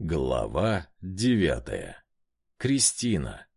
Глава девятая. Кристина.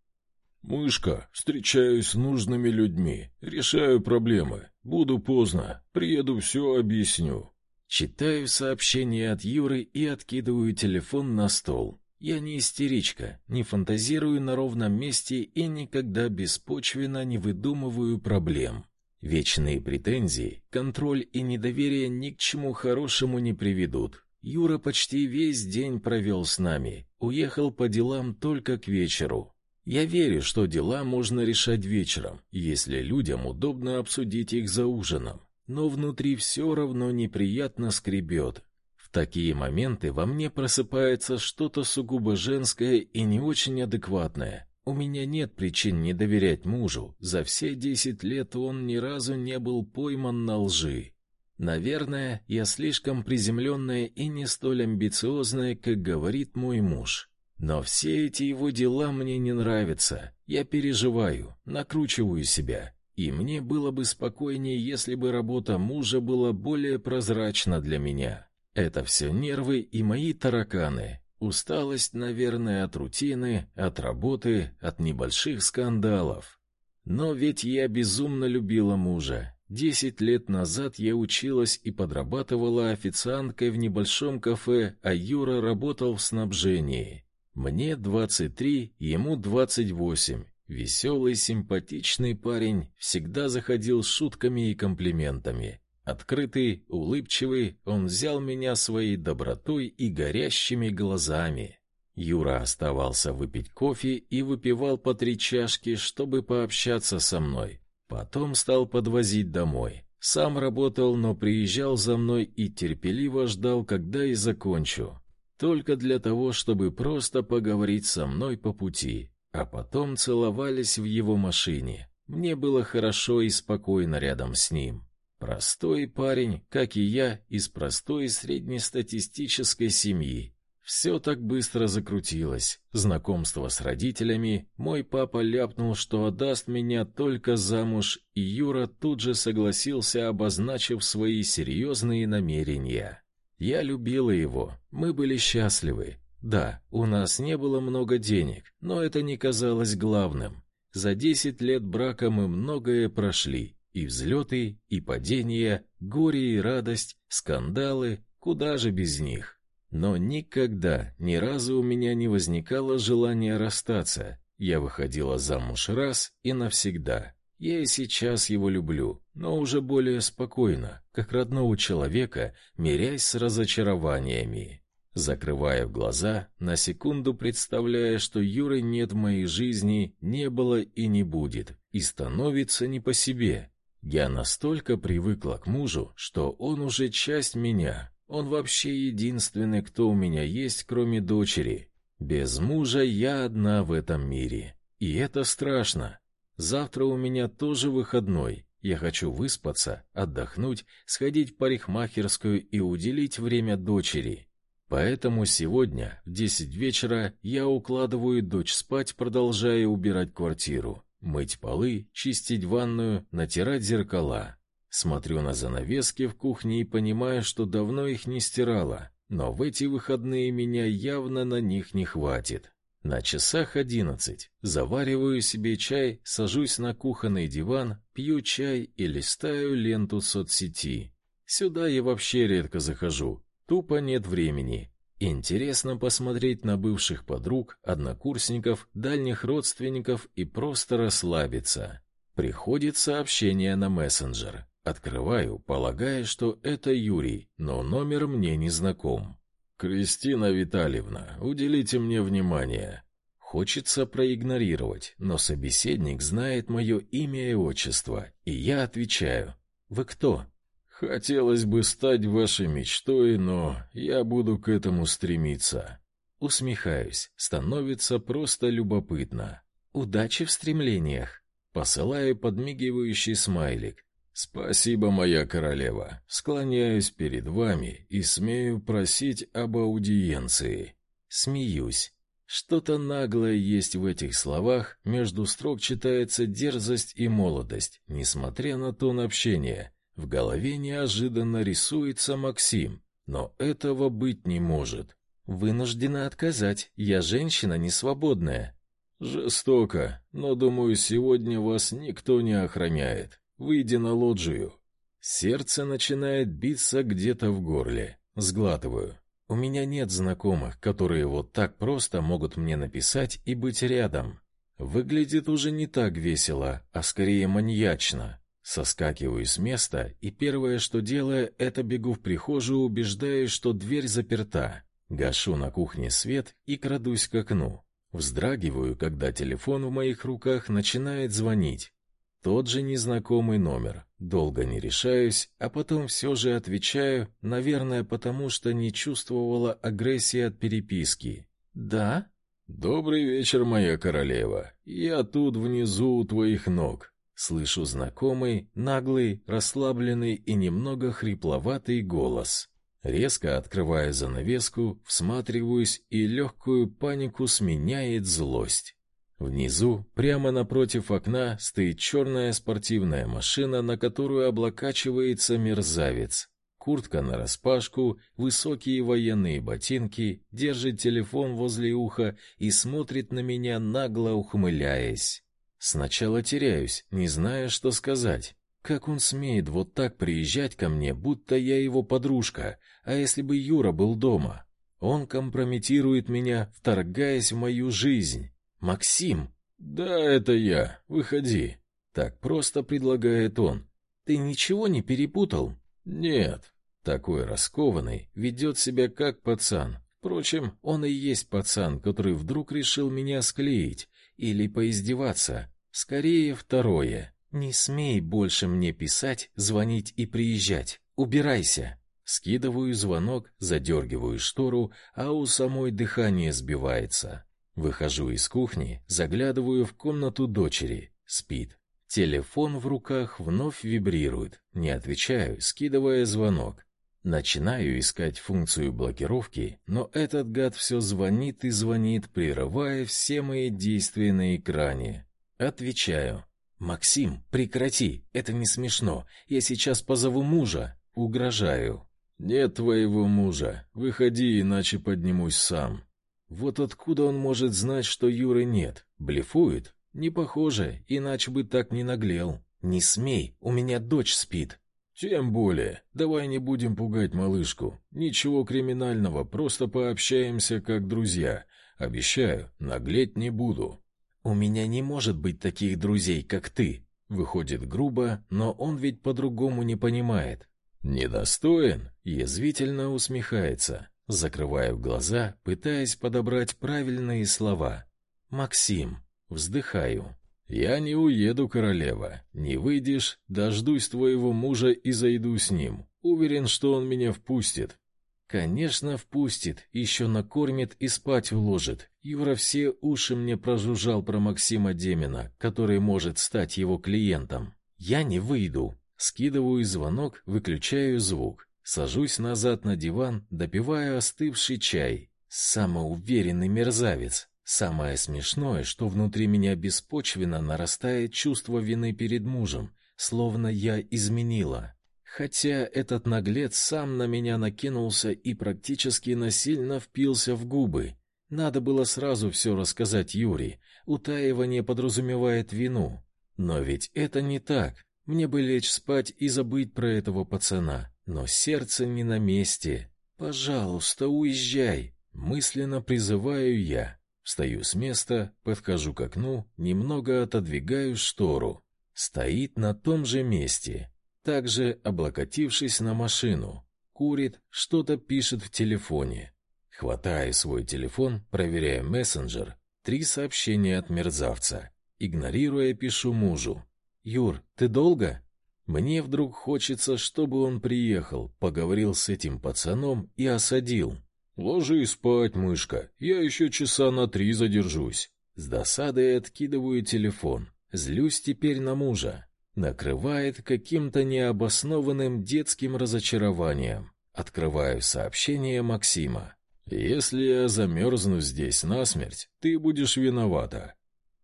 «Мышка, встречаюсь с нужными людьми, решаю проблемы. Буду поздно, приеду, все объясню». Читаю сообщение от Юры и откидываю телефон на стол. Я не истеричка, не фантазирую на ровном месте и никогда беспочвенно не выдумываю проблем. Вечные претензии, контроль и недоверие ни к чему хорошему не приведут. Юра почти весь день провел с нами, уехал по делам только к вечеру. Я верю, что дела можно решать вечером, если людям удобно обсудить их за ужином, но внутри все равно неприятно скребет. В такие моменты во мне просыпается что-то сугубо женское и не очень адекватное. У меня нет причин не доверять мужу. За все десять лет он ни разу не был пойман на лжи. Наверное, я слишком приземленная и не столь амбициозная, как говорит мой муж. Но все эти его дела мне не нравятся. Я переживаю, накручиваю себя. И мне было бы спокойнее, если бы работа мужа была более прозрачна для меня. Это все нервы и мои тараканы. Усталость, наверное, от рутины, от работы, от небольших скандалов. Но ведь я безумно любила мужа. Десять лет назад я училась и подрабатывала официанткой в небольшом кафе, а Юра работал в снабжении. Мне двадцать три, ему двадцать восемь. Веселый, симпатичный парень, всегда заходил с шутками и комплиментами. Открытый, улыбчивый, он взял меня своей добротой и горящими глазами. Юра оставался выпить кофе и выпивал по три чашки, чтобы пообщаться со мной. Потом стал подвозить домой. Сам работал, но приезжал за мной и терпеливо ждал, когда и закончу. Только для того, чтобы просто поговорить со мной по пути. А потом целовались в его машине. Мне было хорошо и спокойно рядом с ним. Простой парень, как и я, из простой среднестатистической семьи. Все так быстро закрутилось. Знакомство с родителями, мой папа ляпнул, что отдаст меня только замуж, и Юра тут же согласился, обозначив свои серьезные намерения. Я любила его, мы были счастливы. Да, у нас не было много денег, но это не казалось главным. За десять лет брака мы многое прошли, и взлеты, и падения, горе и радость, скандалы, куда же без них. Но никогда, ни разу у меня не возникало желания расстаться. Я выходила замуж раз и навсегда. Я и сейчас его люблю, но уже более спокойно, как родного человека, мирясь с разочарованиями. Закрывая глаза, на секунду представляя, что Юры нет в моей жизни, не было и не будет, и становится не по себе. Я настолько привыкла к мужу, что он уже часть меня, он вообще единственный, кто у меня есть, кроме дочери. Без мужа я одна в этом мире. И это страшно. Завтра у меня тоже выходной. Я хочу выспаться, отдохнуть, сходить в парикмахерскую и уделить время дочери. Поэтому сегодня в десять вечера я укладываю дочь спать, продолжая убирать квартиру, мыть полы, чистить ванную, натирать зеркала. Смотрю на занавески в кухне и понимаю, что давно их не стирала, но в эти выходные меня явно на них не хватит. На часах одиннадцать. Завариваю себе чай, сажусь на кухонный диван, пью чай и листаю ленту соцсети. Сюда я вообще редко захожу, тупо нет времени. Интересно посмотреть на бывших подруг, однокурсников, дальних родственников и просто расслабиться. Приходит сообщение на мессенджер. Открываю, полагая, что это Юрий, но номер мне не знаком. Кристина Витальевна, уделите мне внимание. Хочется проигнорировать, но собеседник знает мое имя и отчество, и я отвечаю: "Вы кто?" Хотелось бы стать вашей мечтой, но я буду к этому стремиться. Усмехаюсь, становится просто любопытно. Удачи в стремлениях. Посылаю подмигивающий смайлик. Спасибо, моя королева. Склоняюсь перед вами и смею просить об аудиенции. Смеюсь. Что-то наглое есть в этих словах, между строк читается дерзость и молодость, несмотря на тон общения. В голове неожиданно рисуется Максим, но этого быть не может. Вынуждена отказать. Я женщина не свободная. Жестоко, но думаю, сегодня вас никто не охраняет. Выйди на лоджию. Сердце начинает биться где-то в горле. Сглатываю. У меня нет знакомых, которые вот так просто могут мне написать и быть рядом. Выглядит уже не так весело, а скорее маньячно. Соскакиваю с места, и первое, что делаю, это бегу в прихожую, убеждаюсь, что дверь заперта. Гашу на кухне свет и крадусь к окну. Вздрагиваю, когда телефон в моих руках начинает звонить. Тот же незнакомый номер. Долго не решаюсь, а потом все же отвечаю, наверное, потому что не чувствовала агрессии от переписки. «Да?» «Добрый вечер, моя королева. Я тут внизу у твоих ног». Слышу знакомый, наглый, расслабленный и немного хрипловатый голос. Резко открываю занавеску, всматриваюсь, и легкую панику сменяет злость. Внизу, прямо напротив окна, стоит черная спортивная машина, на которую облокачивается мерзавец. Куртка нараспашку, высокие военные ботинки, держит телефон возле уха и смотрит на меня, нагло ухмыляясь. Сначала теряюсь, не зная, что сказать. Как он смеет вот так приезжать ко мне, будто я его подружка, а если бы Юра был дома? Он компрометирует меня, вторгаясь в мою жизнь. Максим. Да, это я. Выходи. Так просто предлагает он. Ты ничего не перепутал? Нет. Такой раскованный, ведет себя как пацан. Впрочем, он и есть пацан, который вдруг решил меня склеить или поиздеваться. Скорее второе. Не смей больше мне писать, звонить и приезжать. Убирайся. Скидываю звонок, задергиваю штору, а у самой дыхание сбивается. Выхожу из кухни, заглядываю в комнату дочери. Спит. Телефон в руках вновь вибрирует. Не отвечаю, скидывая звонок. Начинаю искать функцию блокировки, но этот гад все звонит и звонит, прерывая все мои действия на экране. Отвечаю: Максим, прекрати, это не смешно. Я сейчас позову мужа, угрожаю. Нет твоего мужа. Выходи, иначе поднимусь сам. Вот откуда он может знать, что Юры нет? Блефует? Не похоже, иначе бы так не наглел. Не смей, у меня дочь спит. Тем более. Давай не будем пугать малышку. Ничего криминального, просто пообщаемся как друзья. Обещаю, наглеть не буду. У меня не может быть таких друзей, как ты. Выходит грубо, но он ведь по-другому не понимает. Недостоин, язвительно усмехается, закрывая глаза, пытаясь подобрать правильные слова. Максим, вздыхаю. Я не уеду, королева. Не выйдешь, дождусь твоего мужа и зайду с ним. Уверен, что он меня впустит. Конечно, впустит, еще накормит и спать уложит. Юра все уши мне прожужжал про Максима Демина, который может стать его клиентом. Я не выйду. Скидываю звонок, выключаю звук. Сажусь назад на диван, допиваю остывший чай. Самоуверенный мерзавец. Самое смешное, что внутри меня беспочвенно нарастает чувство вины перед мужем, словно я изменила. Хотя этот наглец сам на меня накинулся и практически насильно впился в губы. Надо было сразу все рассказать Юре. Утаивание подразумевает вину. Но ведь это не так. Мне бы лечь спать и забыть про этого пацана, но сердце не на месте. Пожалуйста, уезжай, мысленно призываю я. Встаю с места, подхожу к окну, немного отодвигаю штору. Стоит на том же месте также облокотившись на машину, курит, что-то пишет в телефоне. Хватаю свой телефон, проверяя мессенджер. Три сообщения от мерзавца. Игнорируя, пишу мужу: "Юр, ты долго?" Мне вдруг хочется, чтобы он приехал, поговорил с этим пацаном и осадил. "Ложись спать, мышка. Я еще часа на три задержусь". С досадой откидываю телефон. Злюсь теперь на мужа накрывает каким-то необоснованным детским разочарованием. Открываю сообщение Максима. Если я замерзну здесь насмерть, ты будешь виновата.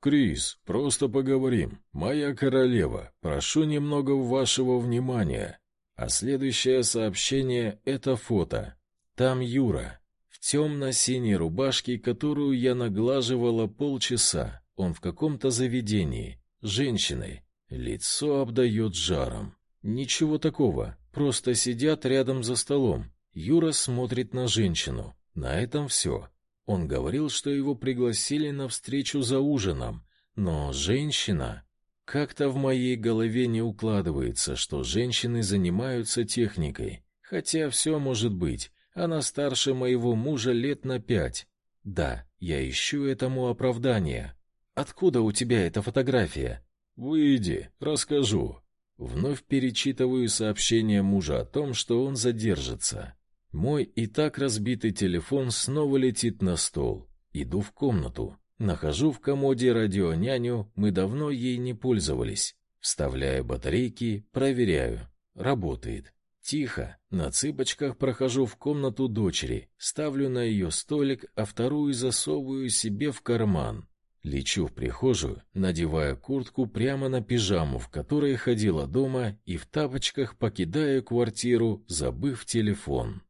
Крис, просто поговорим. Моя королева, прошу немного вашего внимания. А следующее сообщение это фото. Там Юра. В темно-синей рубашке, которую я наглаживала полчаса. Он в каком-то заведении. Женщиной. Лицо обдает жаром. Ничего такого. Просто сидят рядом за столом. Юра смотрит на женщину. На этом все. Он говорил, что его пригласили на встречу за ужином. Но женщина... Как-то в моей голове не укладывается, что женщины занимаются техникой. Хотя все может быть. Она старше моего мужа лет на пять. Да, я ищу этому оправдание. Откуда у тебя эта фотография? Выйди, расскажу. Вновь перечитываю сообщение мужа о том, что он задержится. Мой и так разбитый телефон снова летит на стол. Иду в комнату. Нахожу в комоде радионяню, мы давно ей не пользовались. Вставляю батарейки, проверяю. Работает. Тихо, на цыпочках прохожу в комнату дочери, ставлю на ее столик, а вторую засовываю себе в карман. Лечу в прихожую, надевая куртку прямо на пижаму, в которой ходила дома, и в тапочках покидаю квартиру, забыв телефон.